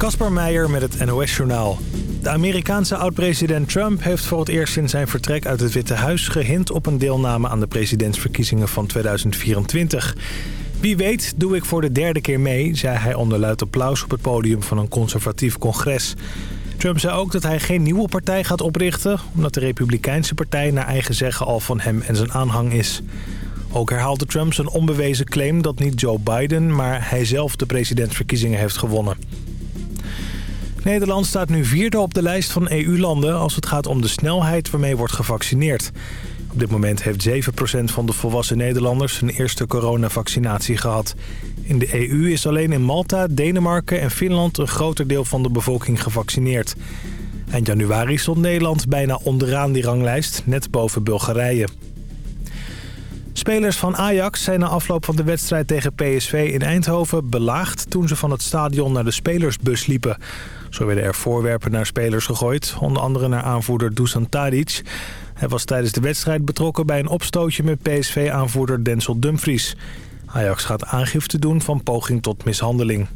Kasper Meijer met het NOS-journaal. De Amerikaanse oud-president Trump heeft voor het eerst sinds zijn vertrek uit het Witte Huis... gehind op een deelname aan de presidentsverkiezingen van 2024. Wie weet doe ik voor de derde keer mee, zei hij onder luid applaus op het podium van een conservatief congres. Trump zei ook dat hij geen nieuwe partij gaat oprichten... omdat de Republikeinse partij naar eigen zeggen al van hem en zijn aanhang is. Ook herhaalde Trump zijn onbewezen claim dat niet Joe Biden... maar hij zelf de presidentsverkiezingen heeft gewonnen. Nederland staat nu vierde op de lijst van EU-landen... als het gaat om de snelheid waarmee wordt gevaccineerd. Op dit moment heeft 7% van de volwassen Nederlanders... hun eerste coronavaccinatie gehad. In de EU is alleen in Malta, Denemarken en Finland... een groter deel van de bevolking gevaccineerd. Eind januari stond Nederland bijna onderaan die ranglijst... net boven Bulgarije. Spelers van Ajax zijn na afloop van de wedstrijd tegen PSV in Eindhoven belaagd... toen ze van het stadion naar de spelersbus liepen. Zo werden er voorwerpen naar spelers gegooid, onder andere naar aanvoerder Dusan Tadic. Hij was tijdens de wedstrijd betrokken bij een opstootje met PSV-aanvoerder Denzel Dumfries. Ajax gaat aangifte doen van poging tot mishandeling.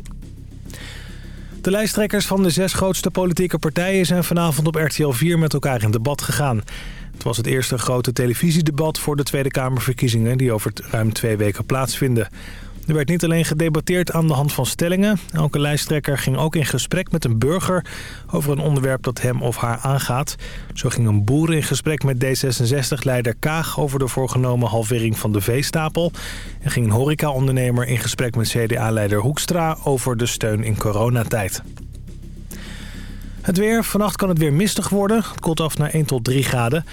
De lijsttrekkers van de zes grootste politieke partijen zijn vanavond op RTL 4 met elkaar in debat gegaan. Het was het eerste grote televisiedebat voor de Tweede Kamerverkiezingen die over ruim twee weken plaatsvinden. Er werd niet alleen gedebatteerd aan de hand van stellingen. Elke lijsttrekker ging ook in gesprek met een burger over een onderwerp dat hem of haar aangaat. Zo ging een boer in gesprek met D66-leider Kaag over de voorgenomen halvering van de veestapel. En ging een horecaondernemer in gesprek met CDA-leider Hoekstra over de steun in coronatijd. Het weer. Vannacht kan het weer mistig worden. Het af naar 1 tot 3 graden.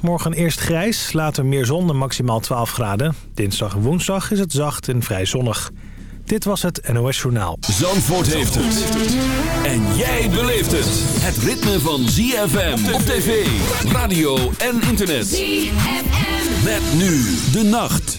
Morgen eerst grijs, later meer zon en maximaal 12 graden. Dinsdag en woensdag is het zacht en vrij zonnig. Dit was het NOS Journaal. Zandvoort heeft het. En jij beleeft het. Het ritme van ZFM op tv, radio en internet. ZFM. Met nu de nacht.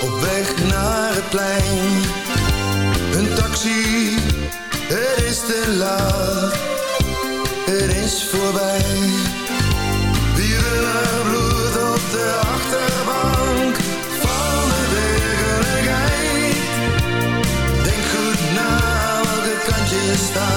op weg naar het plein. Een taxi, er is te laat, er is voorbij. Dierenbloed bloed op de achterbank van de werkelijkheid. Denk goed na welke kant je staat.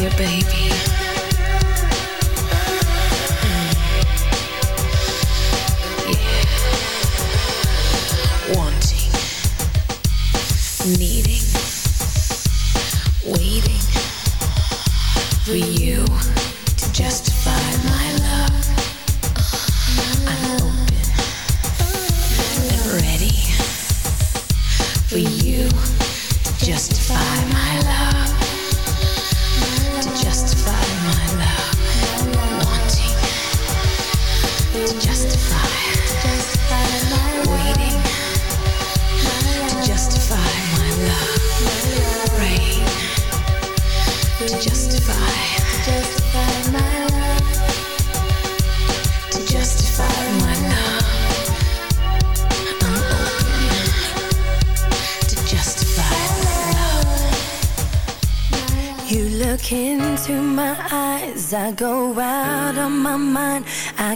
your baby.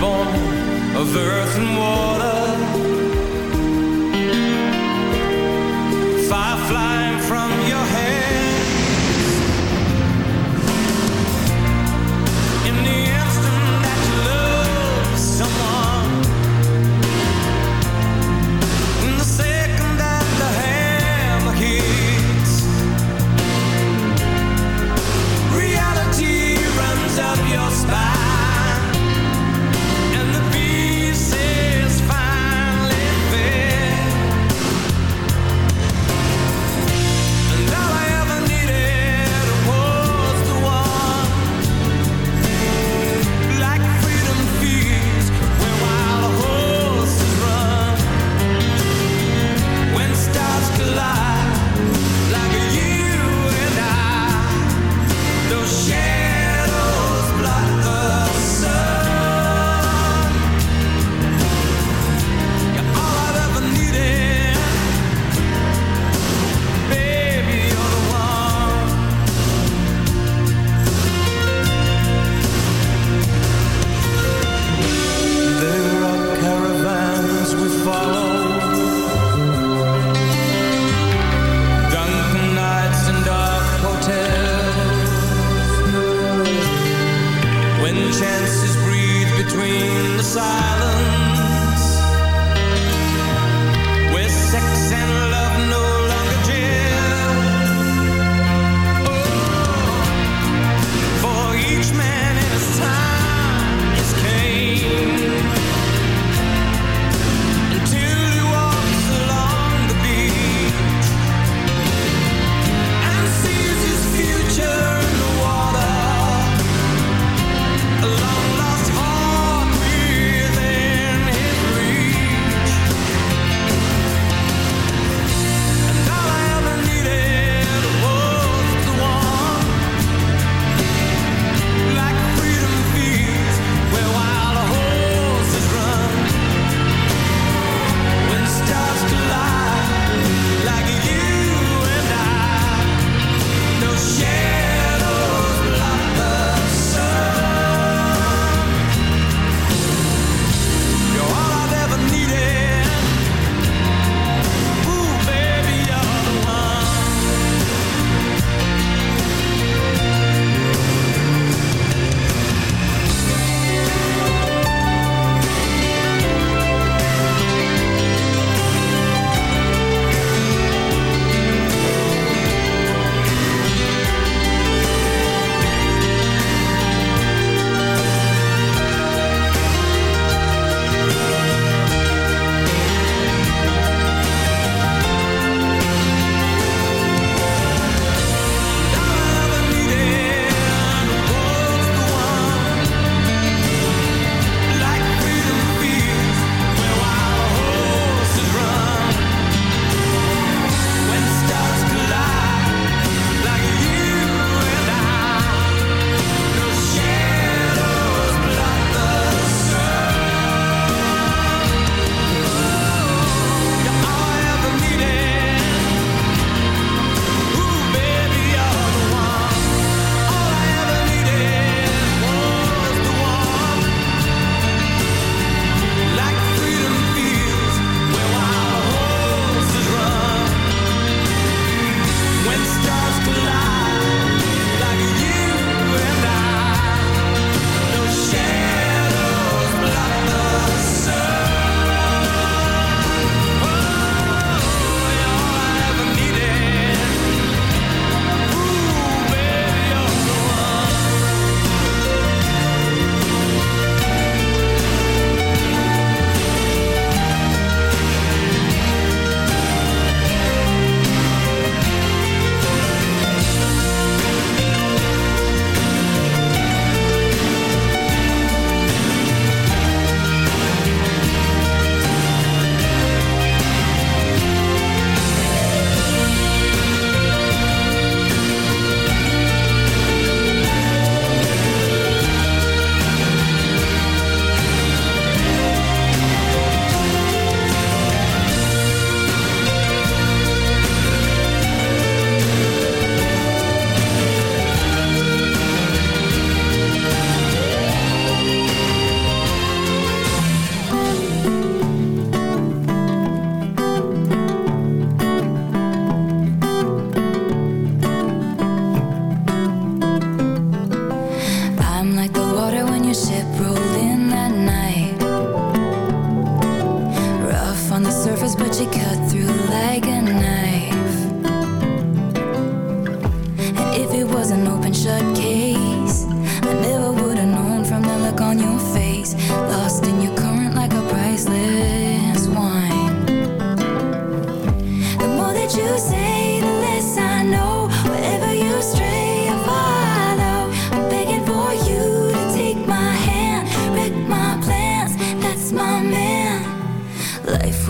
Born of earth and water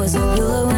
was a one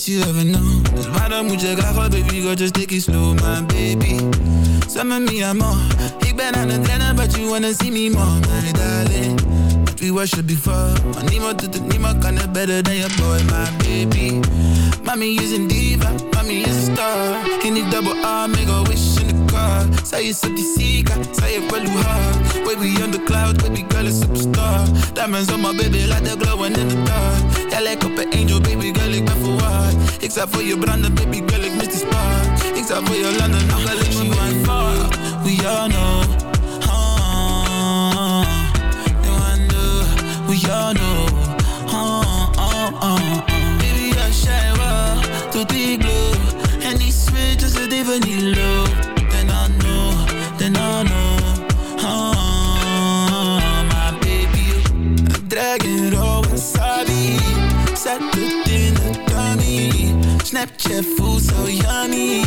Best you know. Dus waarom moet je graag baby girl, just take it slow, my baby. Some of me, I'm more. Ik ben aan het rennen, but you wanna see me more, my darling. But we worship before. Maar niemand doet het, niemand het better than your boy, my baby. Mommy is een diva, mommy is a star. In die double R, make a wish in the car. Zij is op die Sika, zij heeft wel hoe hard. Baby on the cloud, baby girl is superstar. Diamonds on my baby, like they're glowing in the dark. Jij lijkt op een angel, baby girl, ik ben verwaard. Ik zou voor je branden, baby girl, ik mis die spark. Ik zou voor je landen, nog ik me one far. We all know. Uh. We all know. Uh, uh, uh, Baby, I shine well, tot die glow. En die switch is het even niet low. Snapchat voelt zo yummy.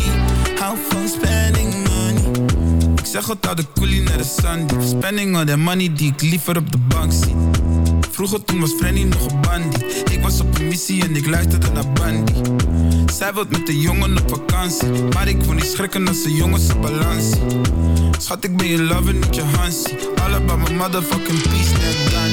Hou van spending money. Ik zeg het al de coolie naar de Sunday. Spending all that money die ik liever op de bank zie. Vroeger toen was Frenny nog een bandie. Ik was op een missie en ik luisterde naar Bandy. Zij wilt met de jongen op vakantie. Maar ik wil niet schrikken als de jongens op balans Schat, ik ben je lover, niet je Hansie. All about my motherfucking peace, net Gandhi.